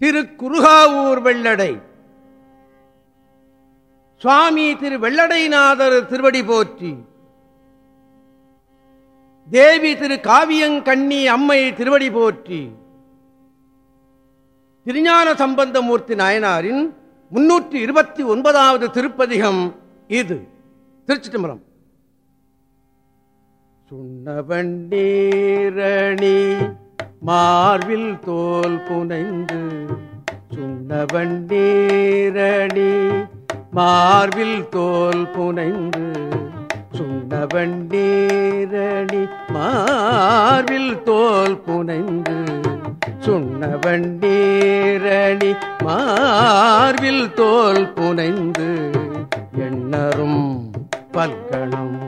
திரு குருகாவூர் வெள்ளடை. சுவாமி திரு வெள்ளடைநாதர் திருவடி போற்றி. தேவி திரு காவியங்கண்ணி அம்மை திருவடி போற்றி. திருஞான சம்பந்தமூர்த்தி நாயனாரின் முன்னூற்றி இருபத்தி ஒன்பதாவது திருப்பதிகம் இது. திருச்சி தம்பரம் சுண்ணவண்டீரணி மார்பில் தோல் புனைந்து சுண்ணவன் நீரணி. மார்பில் தோல் புனைந்து சுண்ணவன் நீரணி. மார்பில் தோல் புனைந்து சுண்ணவன் நீரணி. மார்பில் தோல் புனைந்து எண்ணரும் பல்கணம்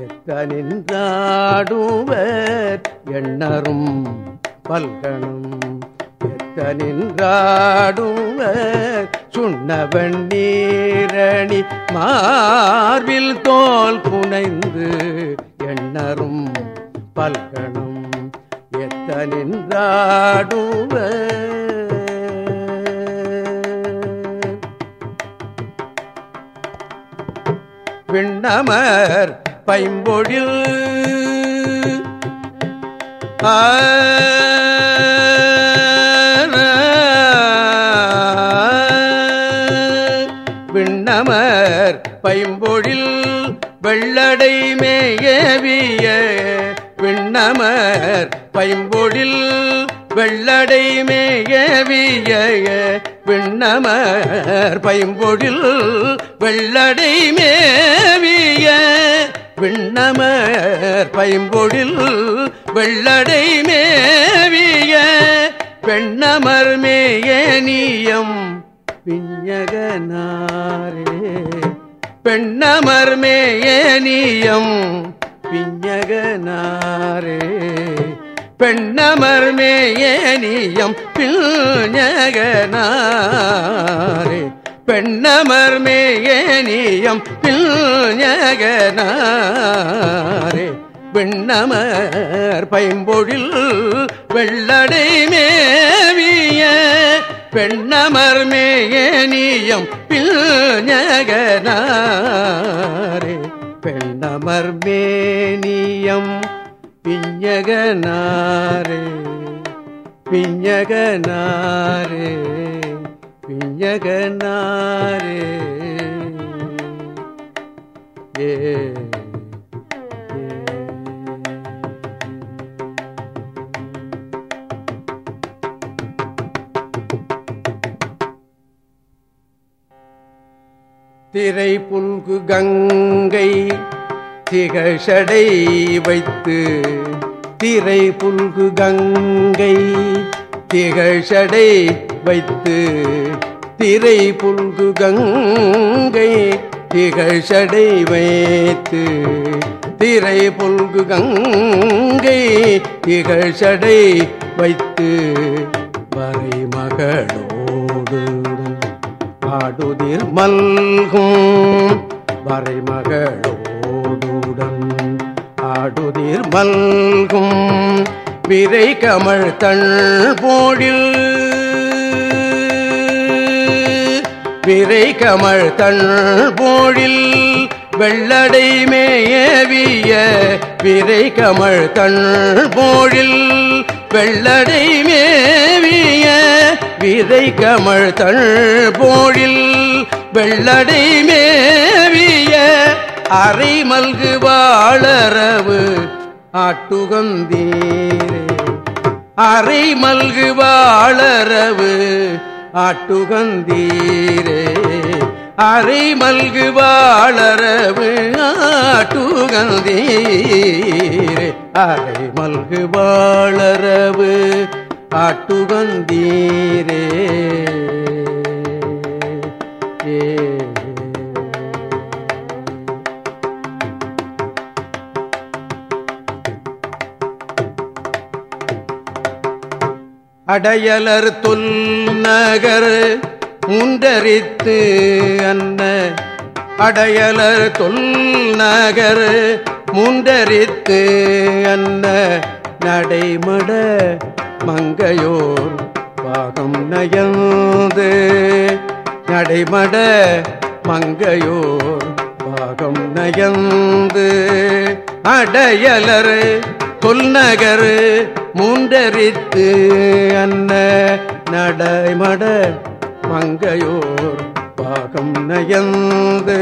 எத்த நின்றாடுவர் எண்ணரும் பல்கணம். எத்த சுண்ணவன் நீரணி. மார்பில் தோல் புனைந்து எண்ணரும் பல்கணம். எத்த நின்றாடுவர் விண்ணமர் பைம்பொழில். ஆ வண்ணமர் பைம்பொழில் வெள்ளடை மேயவிய விண்ணமர் பைம்பொழில் வெள்ளடை மேவிய விண்ணமர் பைம்பொழில் வெள்ளடை மேவிய பெண்ணமர் மேயனியம் விஞ்ஞகனாரே பெண்ணமர் மேயனியம் பிஞகனாரே பெண்ணமர் மேயனியம் பிஞகனாரே பெண்ணமர் மேயனியம் பிஞகனாரே பெண்ணமர் பைம்பொழில் வெள்ளடை மேவிய. பெண்ணமர் மேயனியம் பிஞகனாரே பெண்ணமர் மேனியம் பிஞ்சகனாரே பிஞ்சகனாரே பிஞகனாரே ஏ திரை புல்கு கங்கை திகழடை வைத்து திரை புல்கு கங்கை திகழடை வைத்து திரை புல்கு கங்கை திகழடை வைத்து திரை புல்கு கங்கை திகழடை வைத்து வரை மகளோடு ஆடுதிர் மல்கும் வரைமகளோடுடன். ஆடுதிர் மல்கும் விரை கமழ் தள் போடில் விரை கமழ் தள் போழில் வெள்ளடை மேயவிய விரை கமழ் தள் போழில் வெள்ளடை மேவிய விதை கமழ் தள் போழில் வெள்ளடை மேவிய அரை மல்கு வாழறவு ஆட்டுகந்தீரே. அரை மல்கு வாழறவு ஆட்டுகந்தீரே. அரை மல்கு வாழறவு ஆட்டுகந்தீரே. அரை மல்கு வாழறவு ஆட்டுகந்தீரே வந்தீரே அடையலர் தொல் நகர் முண்டரித்து அன்ன. அடையலர் தொல் நகர் முண்டரித்து அன்ன. நடைமட மங்கையோர் பாகம் நயந்து. நடைமட மங்கையோர் பாகம் நயந்து. அடையலரு கொல்நகர் மூன்றரித்து அன்ன நடைமட மங்கையோர் பாகம் நயந்து.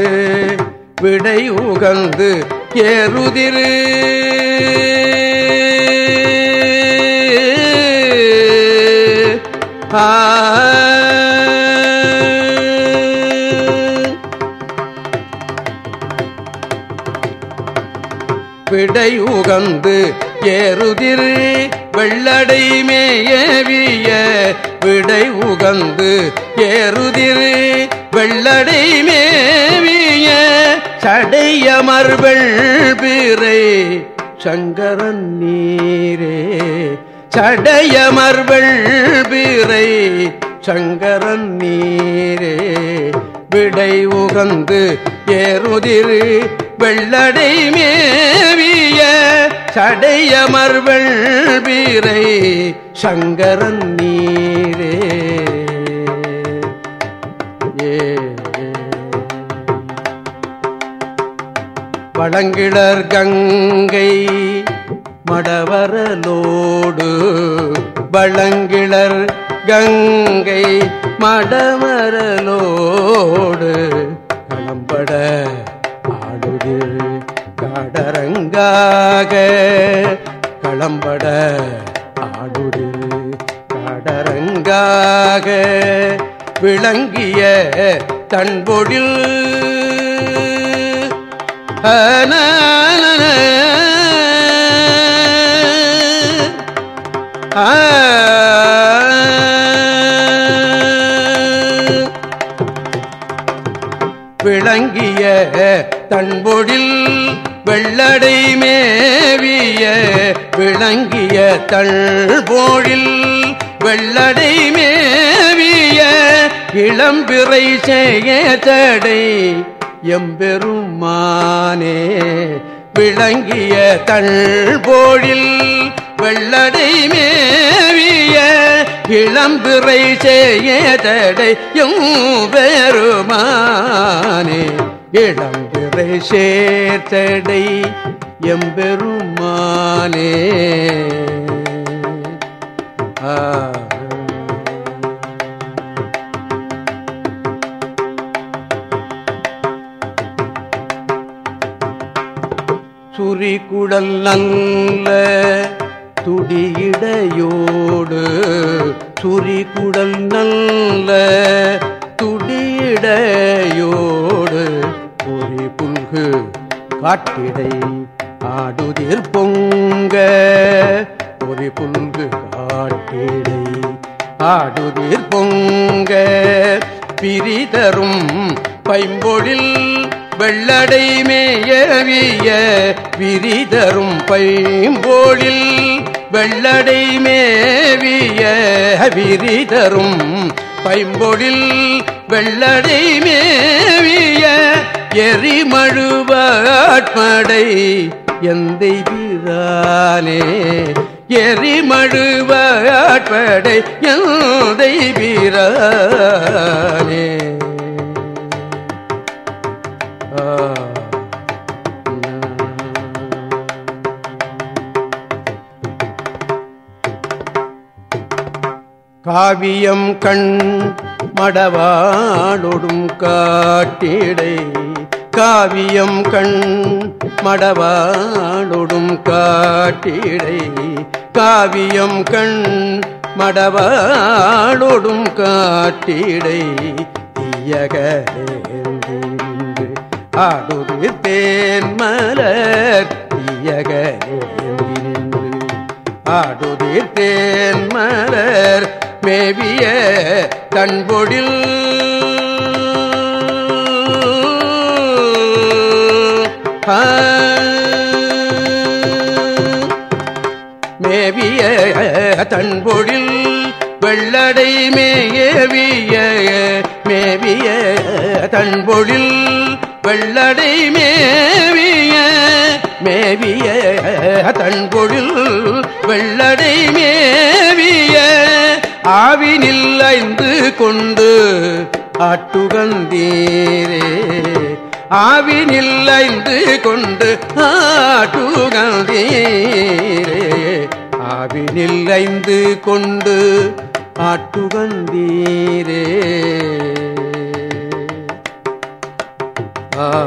விடை உகந்து ஏறுதிரு. விடை உகந்து ஏறுதிர் வெள்ளடை மேயவிய விடை உகந்து ஏறுதிர் வெள்ளடை மேவிய. சடையமர்வள் பிறை சங்கரன் நீரே. சடையமர்வள் பீரை சங்கரன் நீரே. விடை உகந்து ஏறுதிரு வெள்ளடை மேவிய சடையமர்வள் பீரை சங்கரன் நீரே. ஏ கங்கை மடவரலோடு வளங்கிளர் கங்கை மடமரலோடு களம்பட ஆடுது காடரங்காக களம்பட ஆடுது காடரங்காக விளங்கிய தன்பொடில் தன்பொழில் விளங்கிய தன்பொழில் வெள்ளடை மேவிய விளங்கிய தன்பொழில் வெள்ளடை மேவிய இளம்பிறை செய்ய தடை எம்பெருமானே விளங்கிய தன்பொழில் வெள்ளடை மேவிய இளம்பிறை செய்யதடை பெருமானே. இளம்பிறை சேர்த்தடை எம்பெருமானே ஆ. சுரிகுடல் நல்ல துடியிடையோடு சுரிகுடல் நல்ல துடியிடையோடு பொறி புல்கு காட்டிடை ஆடுதிர் பொங்க பொறி புல்கு காட்டிடை ஆடுதிர் பொங்க பிரிதரும் பைம்பொழில் வெள்ளடை மேயவிய விரிதரும் பைம்போழில் வெள்ளடை மேவிய விரி தரும் பைம்பொழில் வெள்ளடை மேவிய எரிமழுவாட்படை எந்தை பிரானே எரிமழுவாட்படை எந்தை பிரானே காவியம் கண் மடவாளொடும் காட்டிடை. காவியம் கண் மடவாளொடும் காட்டிடை. காவியம் கண் மடவாளொடும் காட்டிடை. தீயகேந்து ஆடுது தேன்மலர் தீயகேந்து ஆடுது தேன்மலர் மேவிய தன்பொடில். மேவிய தன்பொழில் வெள்ளடை மேவிய மேவிய தன்பொழில் வெள்ளடை மேவிய மேவிய தன்கொழில் வெள்ளடை மேவிய ஆவினில் ஐந்து கொண்டு ஆட்டுகந்தீரே. ஆவினில் ஐந்து கொண்டு ஆட்டுகந்தீரே. ஆவினில் ஐந்து கொண்டு ஆட்டுகந்தீரே. ஆ.